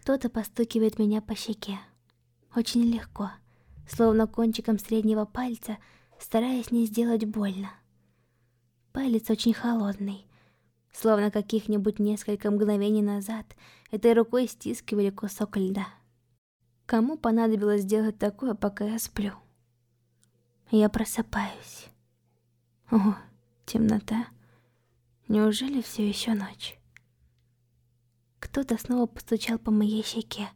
Кто-то постукивает меня по щеке. Очень легко, словно кончиком среднего пальца, стараясь не сделать больно. Палец очень холодный, словно каких-нибудь несколько мгновений назад этой рукой стискивали кусок льда. Кому понадобилось сделать такое, пока я сплю? Я просыпаюсь. О, темнота. Неужели все еще ночь? Кто-то снова постучал по моей щеке.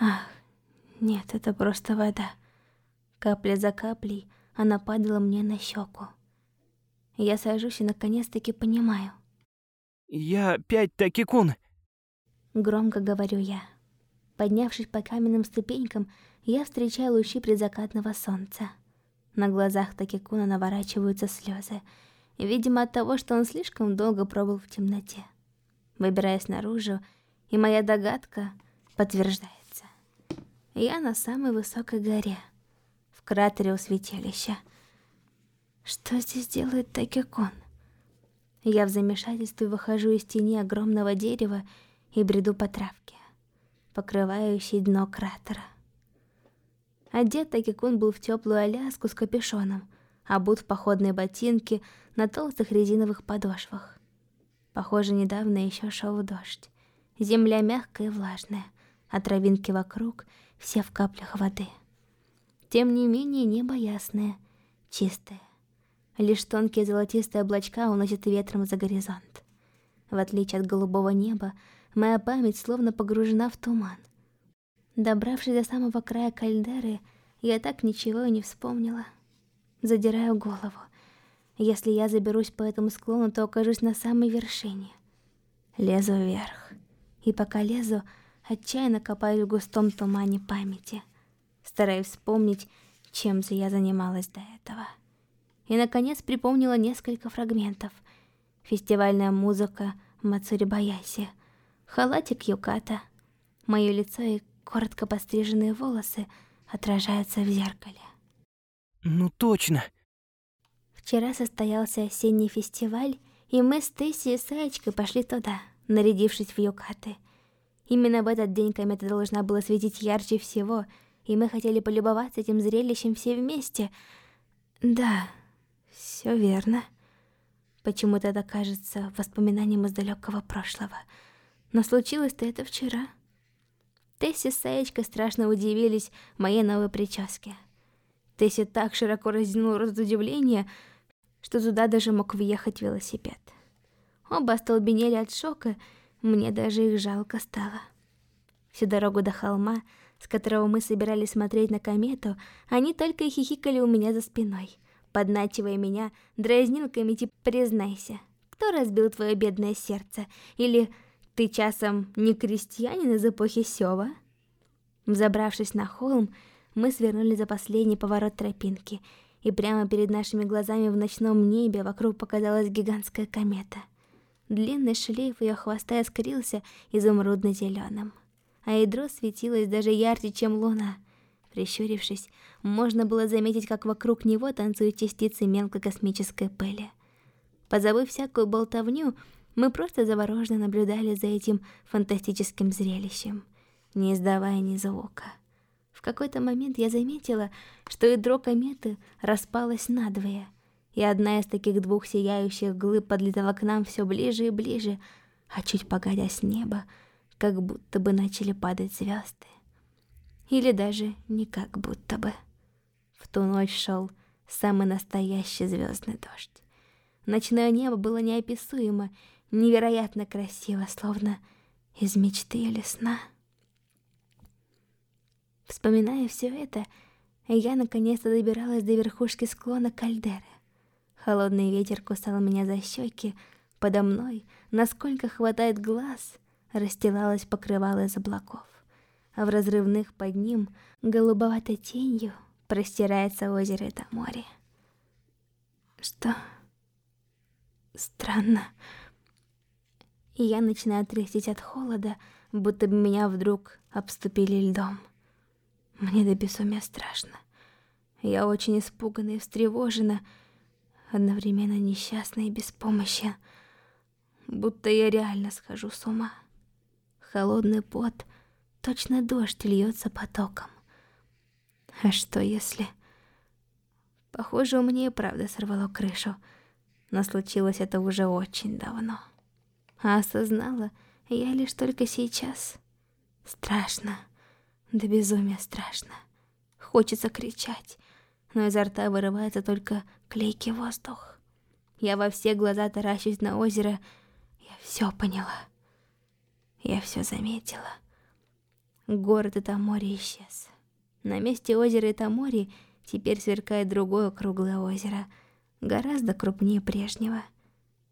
Ах, нет, это просто вода. Капля за каплей она падала мне на щеку. Я сажусь и наконец-таки понимаю. Я опять Такикун. Громко говорю я. Поднявшись по каменным ступенькам, я встречаю лучи предзакатного солнца. На глазах Такикуна наворачиваются слезы, видимо от того, что он слишком долго пробыл в темноте. Выбираясь наружу, и моя догадка подтверждается. Я на самой высокой горе, в кратере у святилища. Что здесь делает Такикун? Я в замешательстве выхожу из тени огромного дерева и бреду по травке, покрывающей дно кратера. Одет Такикун был в теплую аляску с капюшоном, обут в походные ботинки на толстых резиновых подошвах. Похоже, недавно еще шел дождь. Земля мягкая и влажная, а травинки вокруг все в каплях воды. Тем не менее, небо ясное, чистое. Лишь тонкие золотистые облачка уносят ветром за горизонт. В отличие от голубого неба, моя память словно погружена в туман. Добравшись до самого края кальдеры, я так ничего и не вспомнила. Задираю голову. Если я заберусь по этому склону, то окажусь на самой вершине. Лезу вверх. И пока лезу, отчаянно копаю в густом тумане памяти. Стараюсь вспомнить, чем же я занималась до этого. И, наконец, припомнила несколько фрагментов. Фестивальная музыка Мацури Баяси, халатик Юката, мое лицо и коротко постриженные волосы отражаются в зеркале. Ну точно. Вчера состоялся осенний фестиваль, и мы с Тесси и Саечкой пошли туда, нарядившись в юкаты. Именно в этот день комета должна была светить ярче всего, и мы хотели полюбоваться этим зрелищем все вместе. Да, все верно. Почему-то это кажется воспоминанием из далекого прошлого. Но случилось-то это вчера. Тесси с Саечкой страшно удивились моей новой прическе. Тесси так широко разинул рот от удивления, что туда даже мог въехать велосипед. Оба остолбенели от шока, мне даже их жалко стало. Всю дорогу до холма, с которого мы собирались смотреть на комету, они только и хихикали у меня за спиной, подначивая меня дразнилками типа «признайся, кто разбил твое бедное сердце?» или ты часом не крестьянин из эпохи Сева? Взобравшись на холм, мы свернули за последний поворот тропинки, и прямо перед нашими глазами в ночном небе вокруг показалась гигантская комета. Длинный шлейф ее хвоста искрился изумрудно-зеленым, а ядро светилось даже ярче, чем луна. Прищурившись, можно было заметить, как вокруг него танцуют частицы мелкой космической пыли. Позабыв всякую болтовню, мы просто завороженно наблюдали за этим фантастическим зрелищем, не издавая ни звука. В какой-то момент я заметила, что ядро кометы распалось надвое, и одна из таких двух сияющих глыб подлетала к нам все ближе и ближе, а чуть погодя с неба, как будто бы начали падать звезды. Или даже не как будто бы. В ту ночь шел самый настоящий звездный дождь. Ночное небо было неописуемо, невероятно красиво, словно из мечты или сна. Вспоминая все это, я наконец-то добиралась до верхушки склона кальдеры. Холодный ветер кусал меня за щеки, подо мной, насколько хватает глаз, расстилалось покрывало из облаков, а в разрывных под ним голубоватой тенью простирается озеро до моря. Что? Странно я начинаю трястись от холода, будто бы меня вдруг обступили льдом. Мне до безумия страшно. Я очень испугана и встревожена, одновременно несчастна и беспомощна, будто я реально схожу с ума. холодный пот, точно дождь льется потоком. А что если... Похоже, у меня и правда сорвало крышу, но случилось это уже очень давно. А осознала я лишь только сейчас. Страшно, да безумие страшно. Хочется кричать, но изо рта вырывается только клейкий воздух. Я во все глаза таращусь на озеро, я все поняла. Я все заметила. Город Итамори исчез. На месте озера Итамори теперь сверкает другое круглое озеро, гораздо крупнее прежнего.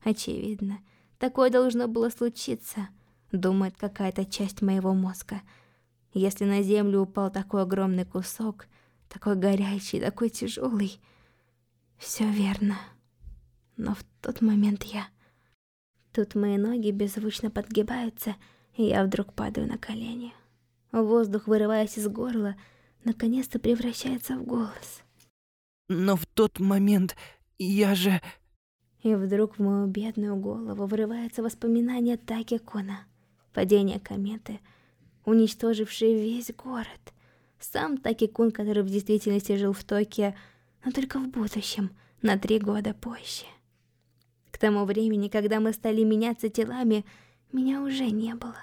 Очевидно, такое должно было случиться, думает какая-то часть моего мозга. Если на землю упал такой огромный кусок, такой горячий, такой тяжелый, все верно. Но в тот момент я... Тут мои ноги беззвучно подгибаются, и я вдруг падаю на колени. Воздух, вырываясь из горла, наконец-то превращается в голос. Но в тот момент я же... И вдруг в мою бедную голову вырывается воспоминание Таки Кона. Падение кометы, уничтожившее весь город. Сам Таки Кун, который в действительности жил в Токио, но только в будущем, на три года позже. К тому времени, когда мы стали меняться телами, меня уже не было.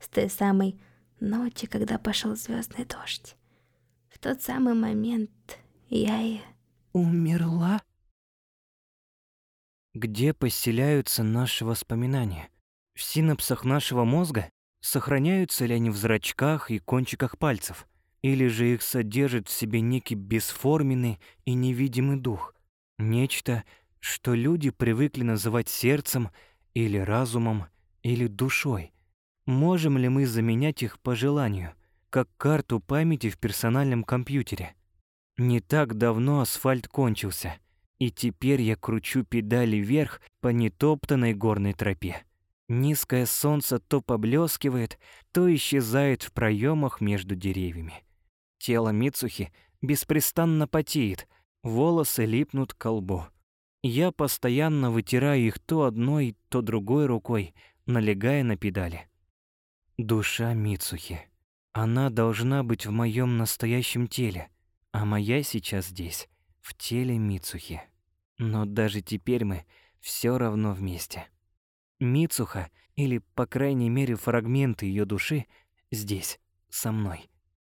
С той самой ночи, когда пошел звездный дождь. В тот самый момент я и... Умерла? Где поселяются наши воспоминания? В синапсах нашего мозга? Сохраняются ли они в зрачках и кончиках пальцев? Или же их содержит в себе некий бесформенный и невидимый дух? Нечто, что люди привыкли называть сердцем или разумом или душой. Можем ли мы заменять их по желанию, как карту памяти в персональном компьютере? Не так давно асфальт кончился, и теперь я кручу педали вверх по нетоптанной горной тропе. Низкое солнце то поблескивает, то исчезает в проемах между деревьями. Тело Мицухи беспрестанно потеет, волосы липнут к колбу. Я постоянно вытираю их то одной, то другой рукой, налегая на педали. Душа Мицухи. Она должна быть в моем настоящем теле, а моя сейчас здесь, в теле Мицухи. Но даже теперь мы все равно вместе. Мицуха, или, по крайней мере, фрагменты ее души, здесь, со мной.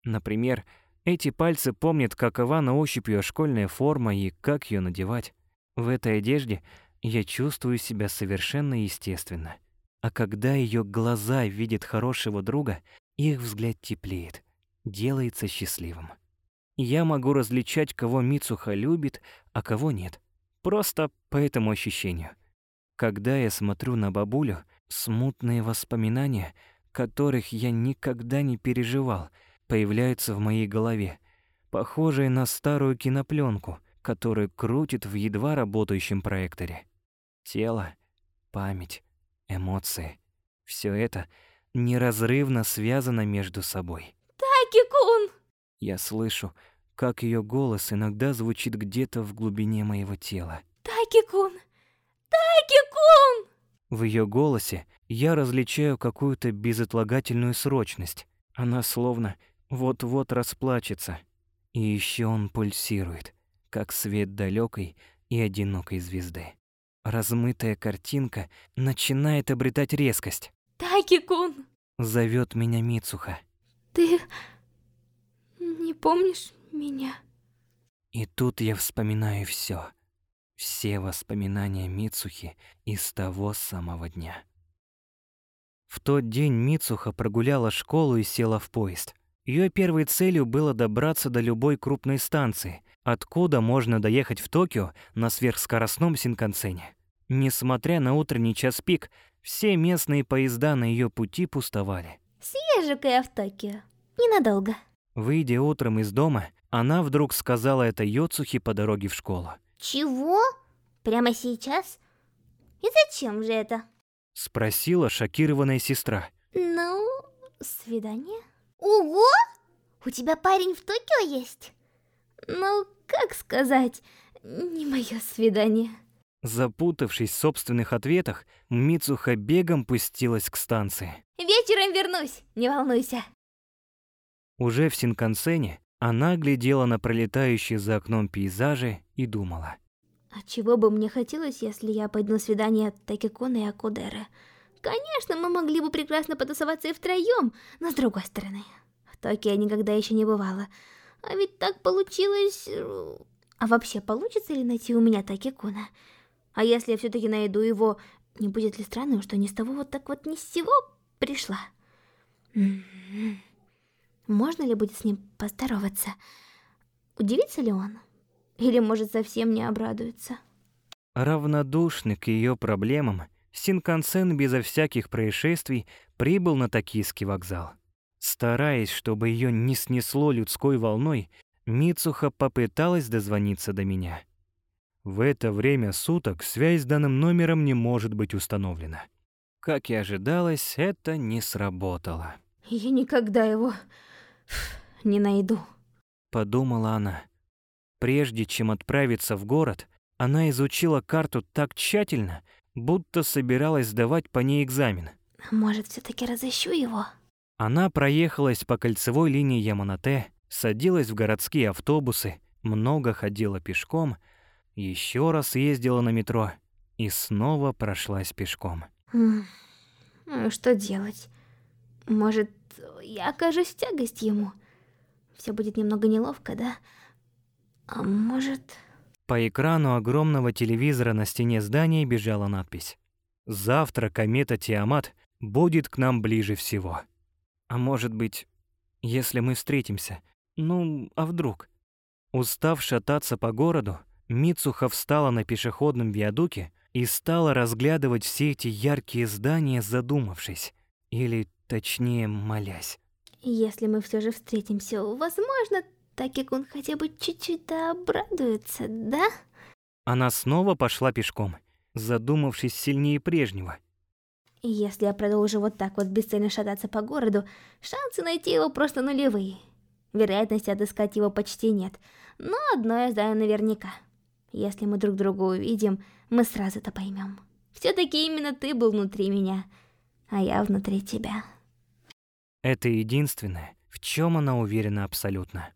Например, эти пальцы помнят, какова на ощупь ее школьная форма и как ее надевать. В этой одежде я чувствую себя совершенно естественно. А когда ее глаза видят хорошего друга, их взгляд теплеет, делается счастливым. Я могу различать, кого Мицуха любит, а кого нет. Просто по этому ощущению. Когда я смотрю на бабулю, смутные воспоминания, которых я никогда не переживал, появляются в моей голове, похожие на старую кинопленку, которую крутит в едва работающем проекторе. Тело, память, эмоции. Все это неразрывно связано между собой. Таки-кун! Я слышу, как ее голос иногда звучит где-то в глубине моего тела. Таки-кун! Таки-кун! В ее голосе я различаю какую-то безотлагательную срочность. Она словно вот-вот расплачется. И еще он пульсирует, как свет далекой и одинокой звезды размытая картинка начинает обретать резкость. Таки-кун! Зовет меня Мицуха. Ты не помнишь меня? И тут я вспоминаю все, Все воспоминания Мицухи из того самого дня. В тот день Мицуха прогуляла школу и села в поезд. Ее первой целью было добраться до любой крупной станции, откуда можно доехать в Токио на сверхскоростном синкансене. Несмотря на утренний час пик, все местные поезда на ее пути пустовали. Съезжу-ка я в Токио. Ненадолго. Выйдя утром из дома, она вдруг сказала это Йоцухи по дороге в школу. Чего? Прямо сейчас? И зачем же это? Спросила шокированная сестра. Ну, свидание? Ого! У тебя парень в Токио есть? Ну, как сказать, не мое свидание. Запутавшись в собственных ответах, Мицуха бегом пустилась к станции. «Вечером вернусь, не волнуйся!» Уже в Синкансене она глядела на пролетающие за окном пейзажи и думала. «А чего бы мне хотелось, если я пойду на свидание от Такикуна и Акудеры? Конечно, мы могли бы прекрасно потусоваться и втроем, но с другой стороны, в Токио я никогда еще не бывала. А ведь так получилось... Э, а вообще, получится ли найти у меня Такикуна?» А если я все-таки найду его, не будет ли странным, что ни с того вот так вот ни с сего пришла? Можно ли будет с ним поздороваться? Удивится ли он? Или, может, совсем не обрадуется? Равнодушный к ее проблемам, Синкансен безо всяких происшествий прибыл на Токийский вокзал. Стараясь, чтобы ее не снесло людской волной, Мицуха попыталась дозвониться до меня. В это время суток связь с данным номером не может быть установлена. Как и ожидалось, это не сработало. «Я никогда его не найду», — подумала она. Прежде чем отправиться в город, она изучила карту так тщательно, будто собиралась сдавать по ней экзамен. «Может, все таки разыщу его?» Она проехалась по кольцевой линии Яманате, садилась в городские автобусы, много ходила пешком — еще раз ездила на метро и снова прошлась пешком. Ну, что делать? Может, я окажусь тягость ему? Все будет немного неловко, да? А может... По экрану огромного телевизора на стене здания бежала надпись. «Завтра комета Тиамат будет к нам ближе всего». А может быть, если мы встретимся? Ну, а вдруг? Устав шататься по городу, Мицуха встала на пешеходном виадуке и стала разглядывать все эти яркие здания, задумавшись, или точнее, молясь. Если мы все же встретимся, возможно, Такикун хотя бы чуть-чуть да обрадуется, да? Она снова пошла пешком, задумавшись сильнее прежнего. Если я продолжу вот так вот бесцельно шататься по городу, шансы найти его просто нулевые. Вероятности отыскать его почти нет, но одно я знаю наверняка — если мы друг друга увидим, мы сразу это поймем. Все-таки именно ты был внутри меня, а я внутри тебя. Это единственное, в чем она уверена абсолютно.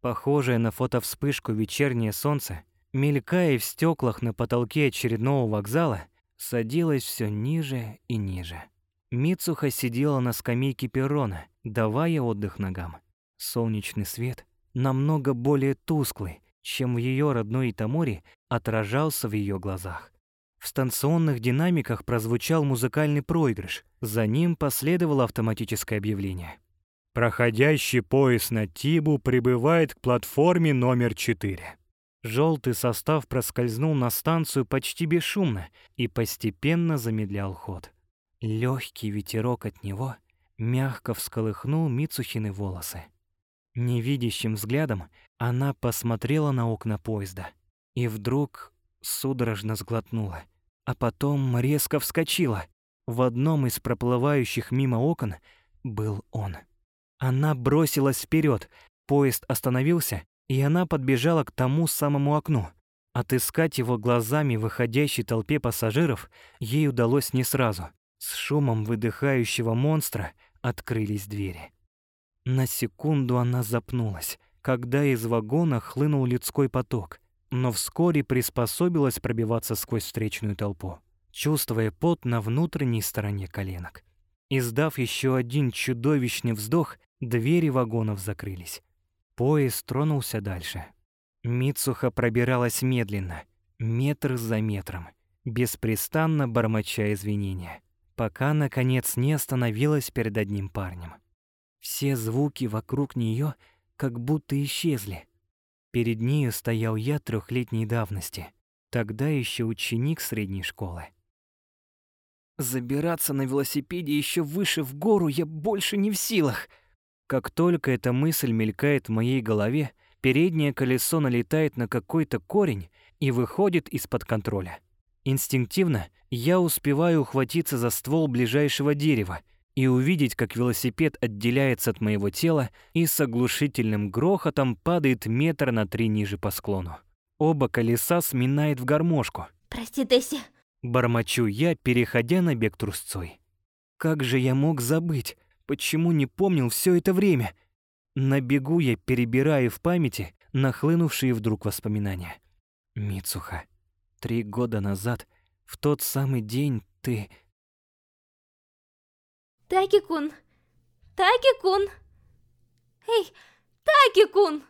Похожее на фотовспышку вечернее солнце, мелькая в стеклах на потолке очередного вокзала, садилось все ниже и ниже. Мицуха сидела на скамейке перрона, давая отдых ногам. Солнечный свет, намного более тусклый, чем в ее родной Итаморе, отражался в ее глазах. В станционных динамиках прозвучал музыкальный проигрыш, за ним последовало автоматическое объявление. Проходящий поезд на Тибу прибывает к платформе номер 4. Желтый состав проскользнул на станцию почти бесшумно и постепенно замедлял ход. Легкий ветерок от него мягко всколыхнул Мицухины волосы. Невидящим взглядом она посмотрела на окна поезда и вдруг судорожно сглотнула, а потом резко вскочила. В одном из проплывающих мимо окон был он. Она бросилась вперед, поезд остановился, и она подбежала к тому самому окну. Отыскать его глазами выходящей толпе пассажиров ей удалось не сразу. С шумом выдыхающего монстра открылись двери. На секунду она запнулась, когда из вагона хлынул людской поток, но вскоре приспособилась пробиваться сквозь встречную толпу, чувствуя пот на внутренней стороне коленок. Издав еще один чудовищный вздох, двери вагонов закрылись. Поезд тронулся дальше. Мицуха пробиралась медленно, метр за метром, беспрестанно бормоча извинения, пока, наконец, не остановилась перед одним парнем. Все звуки вокруг нее как будто исчезли. Перед нею стоял я трехлетней давности, тогда еще ученик средней школы. Забираться на велосипеде еще выше в гору я больше не в силах. Как только эта мысль мелькает в моей голове, переднее колесо налетает на какой-то корень и выходит из-под контроля. Инстинктивно я успеваю ухватиться за ствол ближайшего дерева и увидеть, как велосипед отделяется от моего тела и с оглушительным грохотом падает метр на три ниже по склону. Оба колеса сминает в гармошку. Прости, Тесси. Бормочу я, переходя на бег трусцой. Как же я мог забыть? Почему не помнил все это время? На бегу я перебираю в памяти нахлынувшие вдруг воспоминания. Мицуха, три года назад, в тот самый день ты... Таки-кун! Таки-кун! Эй, Таки-кун!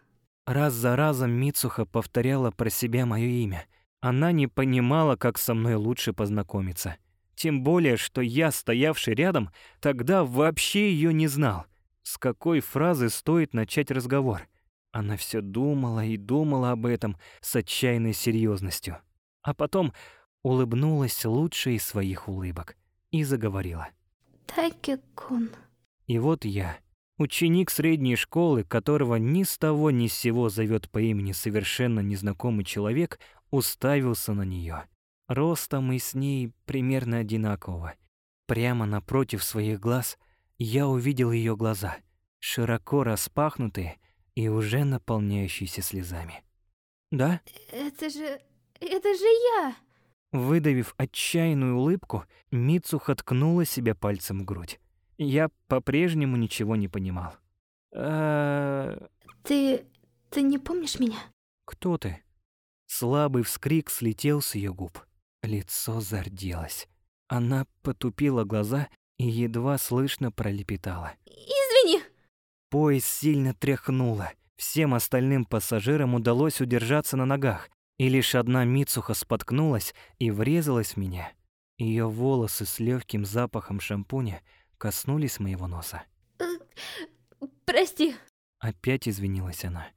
Раз за разом Мицуха повторяла про себя мое имя. Она не понимала, как со мной лучше познакомиться. Тем более, что я, стоявший рядом, тогда вообще ее не знал. С какой фразы стоит начать разговор? Она все думала и думала об этом с отчаянной серьезностью, а потом улыбнулась лучшей из своих улыбок и заговорила. Таки-кун. И вот я, ученик средней школы, которого ни с того ни с сего зовет по имени совершенно незнакомый человек, уставился на нее. Ростом и с ней примерно одинакового. Прямо напротив своих глаз я увидел ее глаза, широко распахнутые и уже наполняющиеся слезами. «Да?» Это же... это же я! Выдавив отчаянную улыбку, Мицуха ткнула себя пальцем в грудь. Я по-прежнему ничего не понимал. «А... Ты... ты не помнишь меня? кто ты?» Слабый вскрик слетел с ее губ. Лицо зарделось. Она потупила глаза и едва слышно пролепетала. Извини! Поезд сильно тряхнуло. Всем остальным пассажирам удалось удержаться на ногах, и лишь одна Мицуха споткнулась и врезалась в меня. Ее волосы с легким запахом шампуня коснулись моего носа. Э, Прости. Опять извинилась она.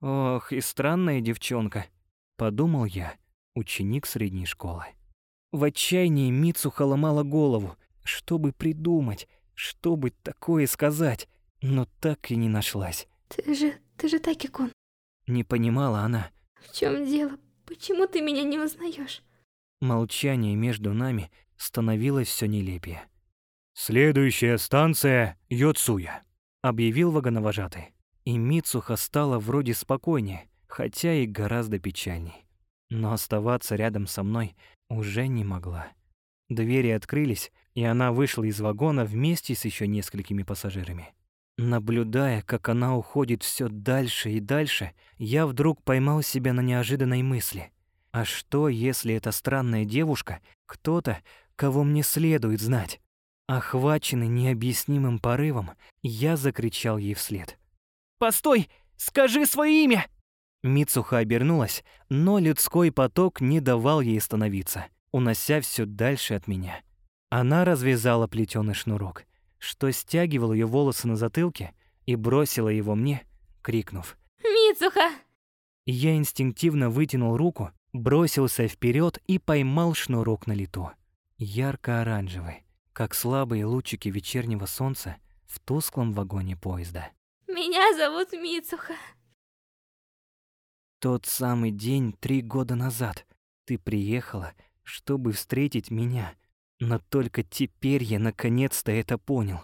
Ох, и странная девчонка, подумал я, ученик средней школы. В отчаянии Мицуха ломала голову, чтобы придумать, чтобы такое сказать, но так и не нашлась. Ты же... ты же Таки-кун. Не понимала она. В чем дело? Почему ты меня не узнаешь? Молчание между нами становилось все нелепее. «Следующая станция — Йоцуя», — объявил вагоновожатый. И Мицуха стала вроде спокойнее, хотя и гораздо печальней. Но оставаться рядом со мной уже не могла. Двери открылись, и она вышла из вагона вместе с еще несколькими пассажирами. Наблюдая, как она уходит все дальше и дальше, я вдруг поймал себя на неожиданной мысли. А что, если эта странная девушка кто-то, кого мне следует знать? Охваченный необъяснимым порывом, я закричал ей вслед. «Постой! Скажи свое имя!» Мицуха обернулась, но людской поток не давал ей остановиться, унося все дальше от меня. Она развязала плетеный шнурок, что стягивал ее волосы на затылке, и бросила его мне, крикнув. Мицуха! Я инстинктивно вытянул руку, бросился вперед и поймал шнурок на лету. Ярко-оранжевый, как слабые лучики вечернего солнца в тусклом вагоне поезда. Меня зовут Мицуха. Тот самый день три года назад ты приехала, чтобы встретить меня, но только теперь я наконец-то это понял.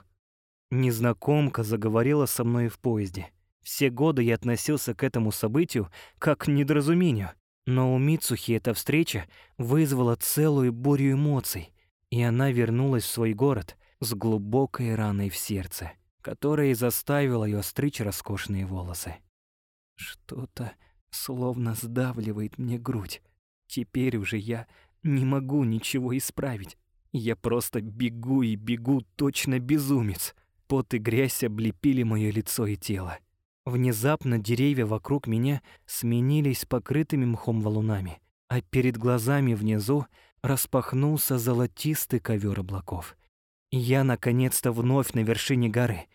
Незнакомка заговорила со мной в поезде. Все годы я относился к этому событию как к недоразумению, но у Мицухи эта встреча вызвала целую бурю эмоций, и она вернулась в свой город с глубокой раной в сердце, которая и заставила ее стричь роскошные волосы. Что-то словно сдавливает мне грудь. Теперь уже я не могу ничего исправить. Я просто бегу и бегу, точно безумец. Пот и грязь облепили мое лицо и тело. Внезапно деревья вокруг меня сменились покрытыми мхом валунами, а перед глазами внизу распахнулся золотистый ковер облаков. Я наконец-то вновь на вершине горы.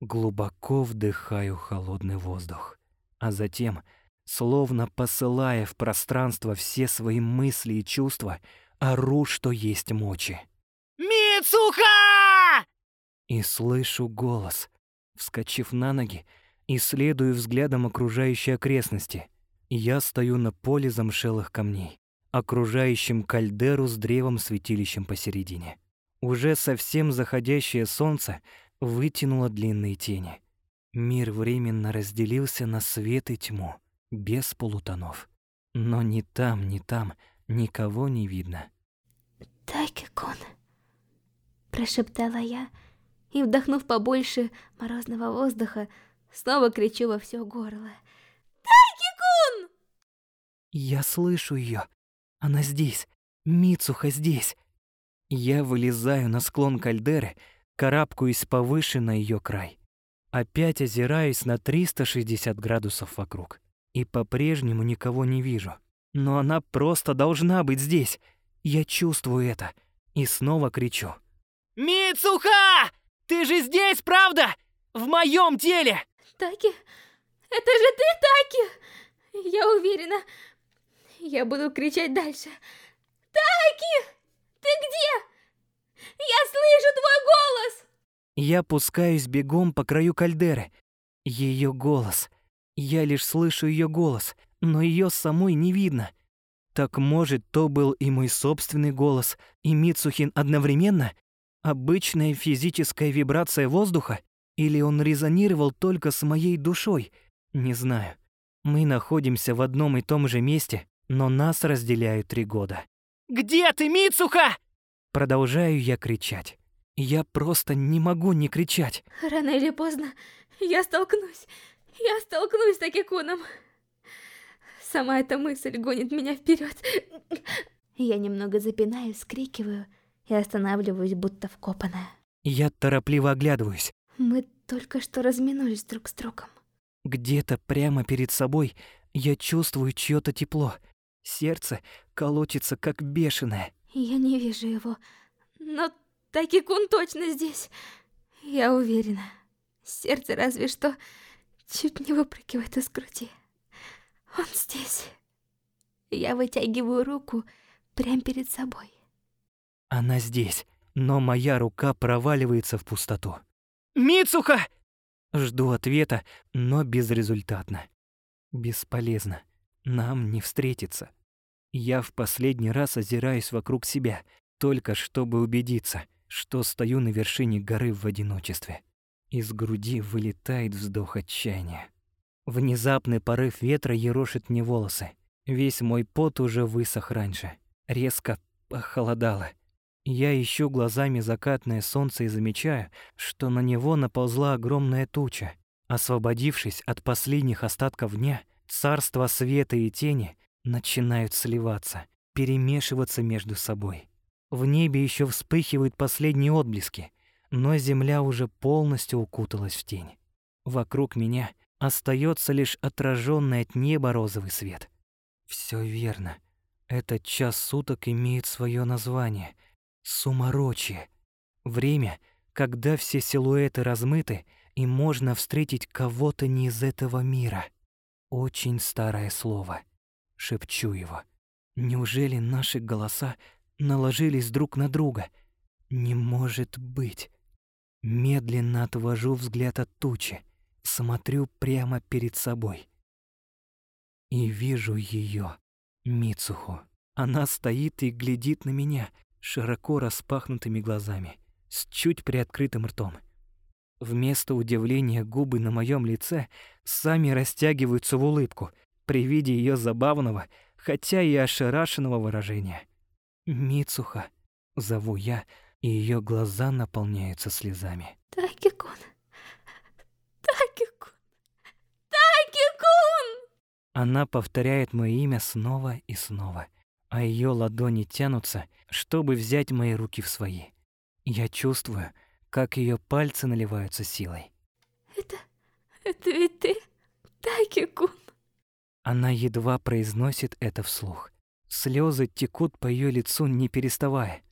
Глубоко вдыхаю холодный воздух, а затем, словно посылая в пространство все свои мысли и чувства, ору, что есть мочи. Мицуха! И слышу голос. Вскочив на ноги, исследую взглядом окружающие окрестности. Я стою на поле замшелых камней, окружающем кальдеру с древом-святилищем посередине. Уже совсем заходящее солнце вытянуло длинные тени. Мир временно разделился на свет и тьму, без полутонов. Но ни там, ни там Никого не видно. Таки-кун, прошептала я, и, вдохнув побольше морозного воздуха, снова кричу во все горло. Таки-кун! Я слышу ее. Она здесь. Мицуха здесь. Я вылезаю на склон кальдеры, карабкаюсь повыше на ее край. Опять озираюсь на 360 градусов вокруг. И по-прежнему никого не вижу. Но она просто должна быть здесь. Я чувствую это. И снова кричу. «Мицуха! Ты же здесь, правда? В моем теле!» Таки? Это же ты, Таки! Я уверена. Я буду кричать дальше. Таки! Ты где? Я слышу твой голос! Я пускаюсь бегом по краю кальдеры. Ее голос. Я лишь слышу ее голос, но ее самой не видно. Так может, то был и мой собственный голос, и Мицухин одновременно? Обычная физическая вибрация воздуха? Или он резонировал только с моей душой? Не знаю. Мы находимся в одном и том же месте, но нас разделяют три года. «Где ты, Мицуха?» Продолжаю я кричать. Я просто не могу не кричать. Рано или поздно я столкнусь. Я столкнусь с Такикуном. Сама эта мысль гонит меня вперед. Я немного запинаюсь, скрикиваю и останавливаюсь, будто вкопанная. Я торопливо оглядываюсь. Мы только что разминулись друг с другом. Где-то прямо перед собой я чувствую чьё-то тепло. Сердце колотится как бешеное. Я не вижу его, но Такикун точно здесь. Я уверена. Сердце разве что чуть не выпрыгивает из груди. Он здесь. Я вытягиваю руку прямо перед собой. Она здесь, но моя рука проваливается в пустоту. «Мицуха!» Жду ответа, но безрезультатно. Бесполезно. Нам не встретиться. Я в последний раз озираюсь вокруг себя, только чтобы убедиться, что стою на вершине горы в одиночестве. Из груди вылетает вздох отчаяния. Внезапный порыв ветра ерошит мне волосы. Весь мой пот уже высох раньше. Резко похолодало. Я ищу глазами закатное солнце и замечаю, что на него наползла огромная туча. Освободившись от последних остатков дня, царство света и тени начинают сливаться, перемешиваться между собой. В небе еще вспыхивают последние отблески, но земля уже полностью укуталась в тень. Вокруг меня остается лишь отраженный от неба розовый свет. Все верно. Этот час суток имеет свое название — суморочие. Время, когда все силуэты размыты, и можно встретить кого-то не из этого мира. Очень старое слово. Шепчу его. Неужели наши голоса наложились друг на друга? Не может быть. Медленно отвожу взгляд от тучи смотрю прямо перед собой. И вижу ее, Мицуху. Она стоит и глядит на меня широко распахнутыми глазами, с чуть приоткрытым ртом. Вместо удивления губы на моем лице сами растягиваются в улыбку при виде ее забавного, хотя и ошарашенного выражения. «Мицуха», — зову я, и ее глаза наполняются слезами. Таки-кун, Таки-кун! Таки-кун! Она повторяет мое имя снова и снова, а ее ладони тянутся, чтобы взять мои руки в свои. Я чувствую, как ее пальцы наливаются силой. Это... это ведь ты, Таки-кун? Она едва произносит это вслух. Слезы текут по ее лицу, не переставая.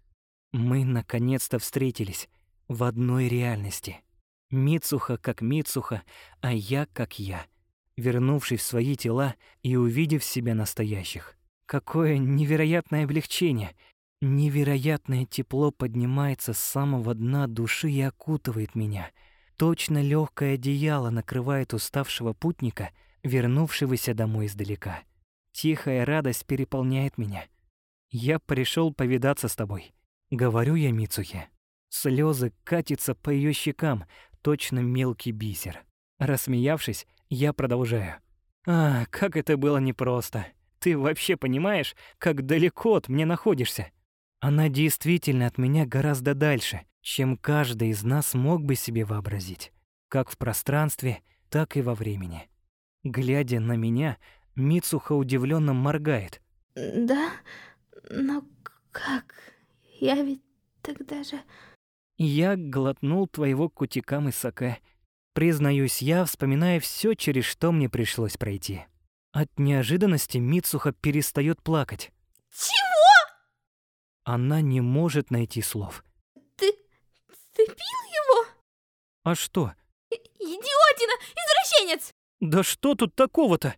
Мы наконец-то встретились в одной реальности. Мицуха как Мицуха, а я как я, вернувшись в свои тела и увидев себя настоящих. Какое невероятное облегчение! Невероятное тепло поднимается с самого дна души и окутывает меня. Точно легкое одеяло накрывает уставшего путника, вернувшегося домой издалека. Тихая радость переполняет меня. Я пришел повидаться с тобой. Говорю я Мицухе. Слезы катятся по ее щекам, точно мелкий бисер. Рассмеявшись, я продолжаю. А, как это было непросто. Ты вообще понимаешь, как далеко от меня находишься? Она действительно от меня гораздо дальше, чем каждый из нас мог бы себе вообразить. Как в пространстве, так и во времени. Глядя на меня, Мицуха удивленно моргает. Да? Но как? Я ведь тогда же... Я глотнул твоего кутика Мысаке. Признаюсь я, вспоминая все, через что мне пришлось пройти. От неожиданности Мицуха перестает плакать. Чего? Она не может найти слов. Ты... ты пил его? А что? Идиотина! Извращенец! Да что тут такого-то?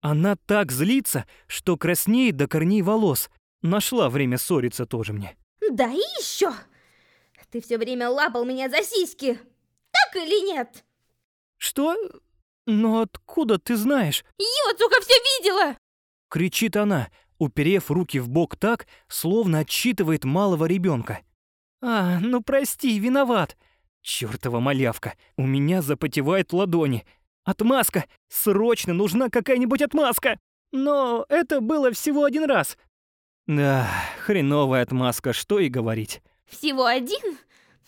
Она так злится, что краснеет до корней волос. Нашла время ссориться тоже мне. Да и еще! Ты все время лапал меня за сиськи. Так или нет? Что? Но откуда ты знаешь? Йоцука все видела! Кричит она, уперев руки в бок так, словно отчитывает малого ребенка. А, ну прости, виноват. Чёртова малявка, у меня запотевают ладони. Отмазка! Срочно нужна какая-нибудь отмазка! Но это было всего один раз. Да, хреновая отмазка, что и говорить. Всего один?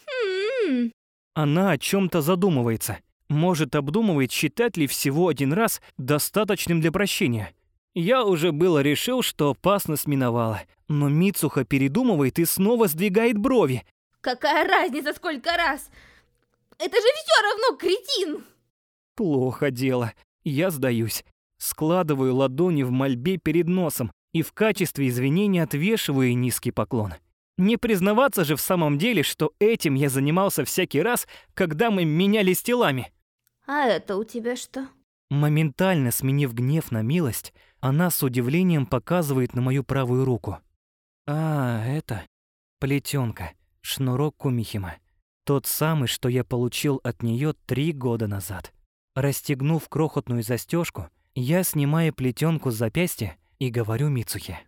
Хм. Она о чем то задумывается. Может, обдумывает, считать ли всего один раз достаточным для прощения. Я уже было решил, что опасность миновала, но Мицуха передумывает и снова сдвигает брови. Какая разница, сколько раз? Это же все равно кретин! Плохо дело. Я сдаюсь. Складываю ладони в мольбе перед носом и в качестве извинения отвешиваю низкий поклон. Не признаваться же в самом деле, что этим я занимался всякий раз, когда мы менялись телами. А это у тебя что? Моментально сменив гнев на милость, она с удивлением показывает на мою правую руку. А, это плетенка, шнурок Кумихима. Тот самый, что я получил от нее три года назад. Расстегнув крохотную застежку, я снимаю плетенку с запястья и говорю Мицухе.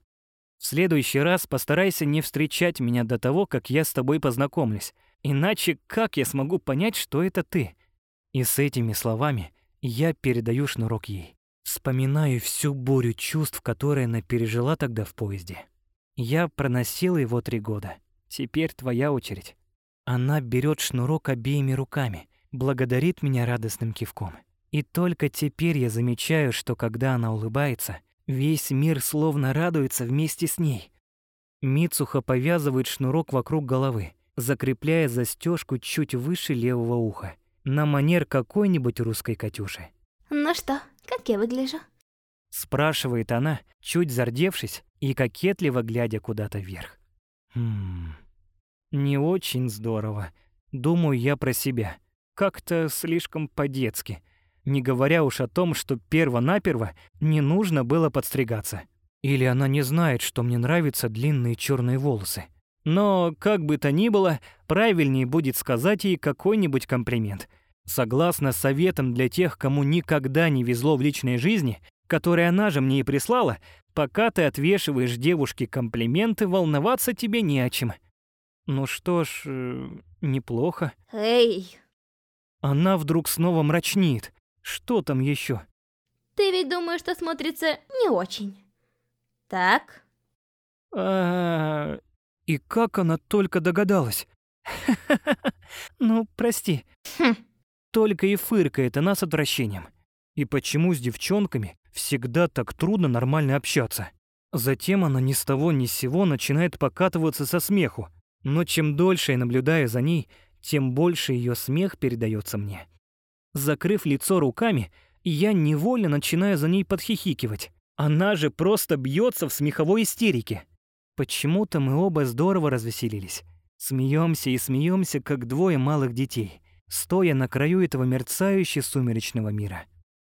В следующий раз постарайся не встречать меня до того, как я с тобой познакомлюсь. Иначе как я смогу понять, что это ты? И с этими словами я передаю шнурок ей. Вспоминаю всю бурю чувств, которые она пережила тогда в поезде. Я проносил его три года. Теперь твоя очередь. Она берет шнурок обеими руками, благодарит меня радостным кивком. И только теперь я замечаю, что когда она улыбается, Весь мир словно радуется вместе с ней. Мицуха повязывает шнурок вокруг головы, закрепляя застежку чуть выше левого уха, на манер какой-нибудь русской Катюши. «Ну что, как я выгляжу?» Спрашивает она, чуть зардевшись и кокетливо глядя куда-то вверх. Хм, не очень здорово. Думаю я про себя. Как-то слишком по-детски не говоря уж о том, что перво-наперво не нужно было подстригаться. Или она не знает, что мне нравятся длинные черные волосы. Но, как бы то ни было, правильнее будет сказать ей какой-нибудь комплимент. Согласно советам для тех, кому никогда не везло в личной жизни, которые она же мне и прислала, пока ты отвешиваешь девушке комплименты, волноваться тебе не о чем. Ну что ж, э, неплохо. Эй! Она вдруг снова мрачнеет. Что там еще? Ты ведь думаешь, что смотрится не очень. Так? А, и как она только догадалась? Ну, прости. Хм. Только и фыркает она с отвращением. И почему с девчонками всегда так трудно нормально общаться? Затем она ни с того ни с сего начинает покатываться со смеху. Но чем дольше я наблюдаю за ней, тем больше ее смех передается мне. Закрыв лицо руками, я невольно начинаю за ней подхихикивать. Она же просто бьется в смеховой истерике. Почему-то мы оба здорово развеселились. Смеемся и смеемся, как двое малых детей, стоя на краю этого мерцающего сумеречного мира.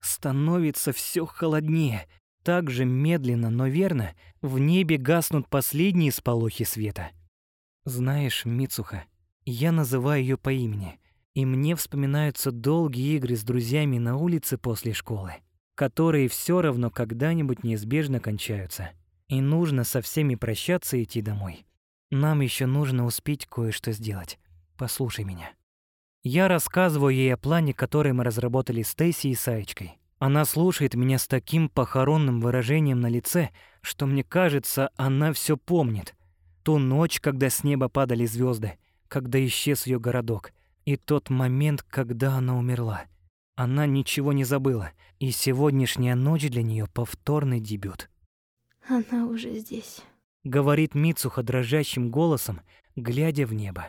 Становится все холоднее. Так же медленно, но верно, в небе гаснут последние сполохи света. Знаешь, Мицуха, я называю ее по имени. И мне вспоминаются долгие игры с друзьями на улице после школы, которые все равно когда-нибудь неизбежно кончаются. И нужно со всеми прощаться и идти домой. Нам еще нужно успеть кое-что сделать. Послушай меня. Я рассказываю ей о плане, который мы разработали с Тейси и Саечкой. Она слушает меня с таким похоронным выражением на лице, что мне кажется, она все помнит. Ту ночь, когда с неба падали звезды, когда исчез ее городок, и тот момент, когда она умерла. Она ничего не забыла, и сегодняшняя ночь для нее повторный дебют. Она уже здесь. Говорит Мицуха дрожащим голосом, глядя в небо.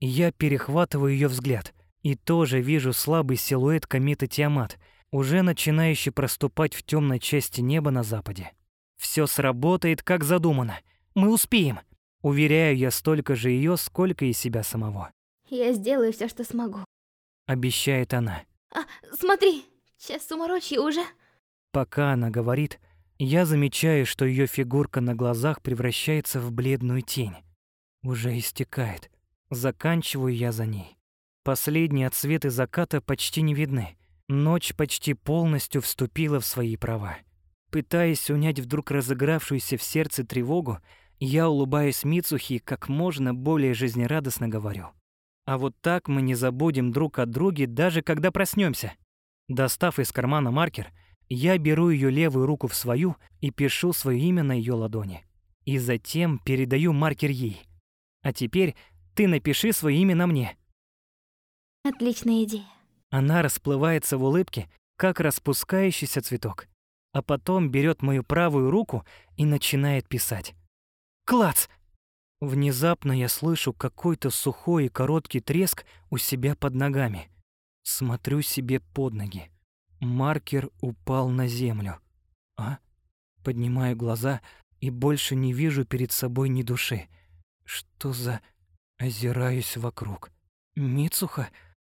Я перехватываю ее взгляд и тоже вижу слабый силуэт кометы Тиамат, уже начинающий проступать в темной части неба на западе. Все сработает, как задумано. Мы успеем. Уверяю я столько же ее, сколько и себя самого. Я сделаю все, что смогу. Обещает она. А, смотри, час суморочья уже. Пока она говорит, я замечаю, что ее фигурка на глазах превращается в бледную тень. Уже истекает. Заканчиваю я за ней. Последние отсветы заката почти не видны. Ночь почти полностью вступила в свои права. Пытаясь унять вдруг разыгравшуюся в сердце тревогу, я улыбаюсь Мицухи как можно более жизнерадостно говорю. А вот так мы не забудем друг от друга, даже когда проснемся. Достав из кармана маркер, я беру ее левую руку в свою и пишу свое имя на ее ладони. И затем передаю маркер ей. А теперь ты напиши свое имя на мне. Отличная идея. Она расплывается в улыбке, как распускающийся цветок, а потом берет мою правую руку и начинает писать. Клац! Внезапно я слышу какой-то сухой и короткий треск у себя под ногами. Смотрю себе под ноги. Маркер упал на землю. А? Поднимаю глаза и больше не вижу перед собой ни души. Что за... Озираюсь вокруг. Мицуха?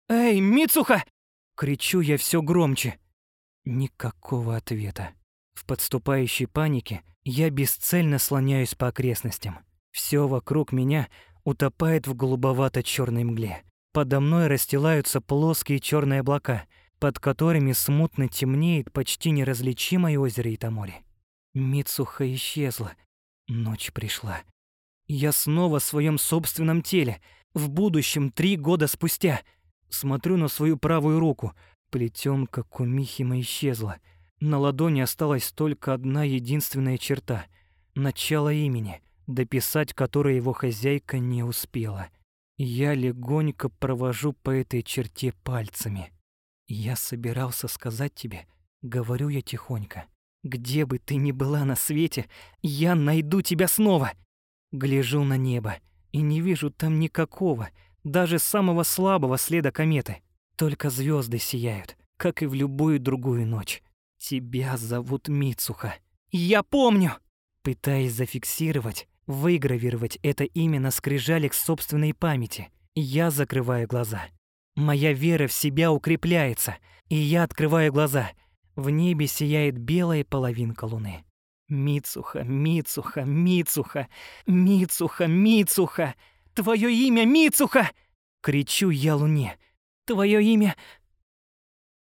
Эй, Мицуха! Кричу я все громче. Никакого ответа. В подступающей панике я бесцельно слоняюсь по окрестностям. Все вокруг меня утопает в голубовато черной мгле. Подо мной расстилаются плоские черные облака, под которыми смутно темнеет почти неразличимое озеро Итамори. Мицуха исчезла. Ночь пришла. Я снова в своем собственном теле, в будущем три года спустя. Смотрю на свою правую руку. Плетёнка Кумихима исчезла. На ладони осталась только одна единственная черта — начало имени, дописать которое его хозяйка не успела. Я легонько провожу по этой черте пальцами. Я собирался сказать тебе, говорю я тихонько, где бы ты ни была на свете, я найду тебя снова. Гляжу на небо и не вижу там никакого, даже самого слабого следа кометы. Только звезды сияют, как и в любую другую ночь. Тебя зовут Мицуха. Я помню! Пытаясь зафиксировать, выгравировать это имя на скрижалик собственной памяти, я закрываю глаза. Моя вера в себя укрепляется, и я открываю глаза. В небе сияет белая половинка луны. Мицуха, Мицуха, Мицуха, Мицуха, Мицуха, твое имя Мицуха! Кричу я луне. Твое имя...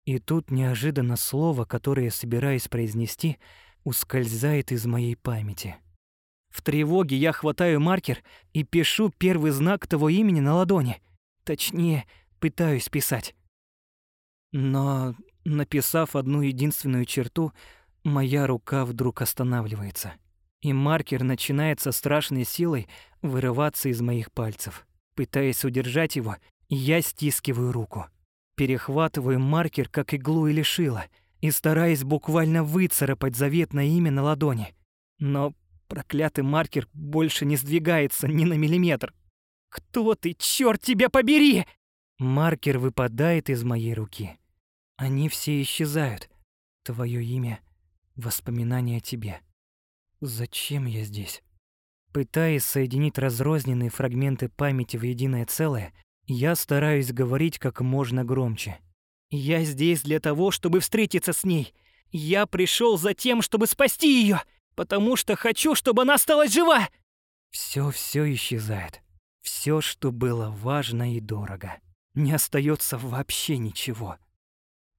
И тут неожиданно слово, которое собираюсь произнести, ускользает из моей памяти. В тревоге я хватаю маркер и пишу первый знак того имени на ладони. Точнее, пытаюсь писать. Но, написав одну единственную черту, Моя рука вдруг останавливается, и маркер начинает со страшной силой вырываться из моих пальцев. Пытаясь удержать его, я стискиваю руку. Перехватываю маркер, как иглу или шило, и стараясь буквально выцарапать заветное имя на ладони. Но проклятый маркер больше не сдвигается ни на миллиметр. «Кто ты, черт тебя побери!» Маркер выпадает из моей руки. Они все исчезают. Твое имя Воспоминания о тебе. Зачем я здесь? Пытаясь соединить разрозненные фрагменты памяти в единое целое, я стараюсь говорить как можно громче. Я здесь для того, чтобы встретиться с ней. Я пришел за тем, чтобы спасти ее, потому что хочу, чтобы она осталась жива. Все, все исчезает. Все, что было важно и дорого. Не остается вообще ничего.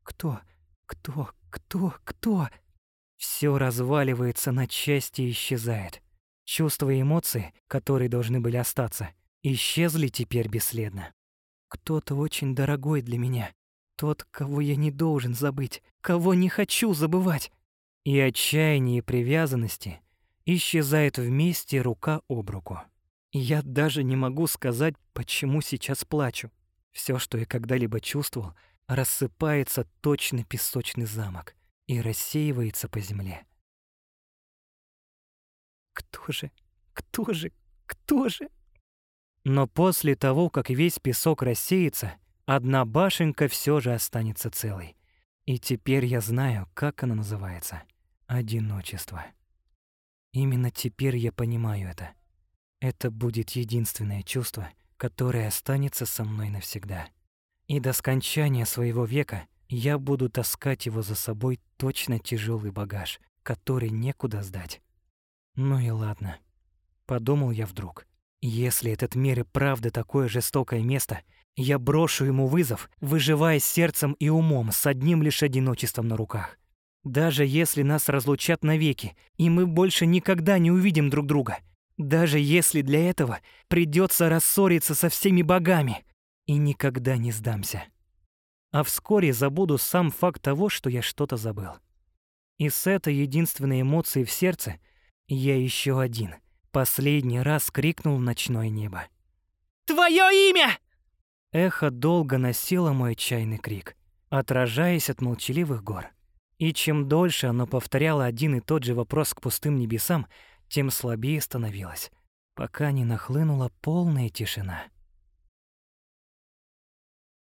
Кто? Кто? Кто? Кто? Все разваливается на части и исчезает. Чувства и эмоции, которые должны были остаться, исчезли теперь бесследно. Кто-то очень дорогой для меня. тот, кого я не должен забыть, кого не хочу забывать. И отчаяние привязанности исчезают вместе рука об руку. Я даже не могу сказать, почему сейчас плачу. Все, что я когда-либо чувствовал, рассыпается точно песочный замок и рассеивается по земле. Кто же, кто же, кто же? Но после того, как весь песок рассеется, одна башенка все же останется целой. И теперь я знаю, как она называется. Одиночество. Именно теперь я понимаю это. Это будет единственное чувство, которое останется со мной навсегда. И до скончания своего века я буду таскать его за собой точно тяжелый багаж, который некуда сдать. Ну и ладно. Подумал я вдруг. Если этот мир и правда такое жестокое место, я брошу ему вызов, выживая сердцем и умом с одним лишь одиночеством на руках. Даже если нас разлучат навеки, и мы больше никогда не увидим друг друга, даже если для этого придется рассориться со всеми богами, и никогда не сдамся. А вскоре забуду сам факт того, что я что-то забыл. И с этой единственной эмоцией в сердце я еще один — Последний раз крикнул в ночное небо. «Твое имя!» Эхо долго носило мой чайный крик, отражаясь от молчаливых гор. И чем дольше оно повторяло один и тот же вопрос к пустым небесам, тем слабее становилось, пока не нахлынула полная тишина.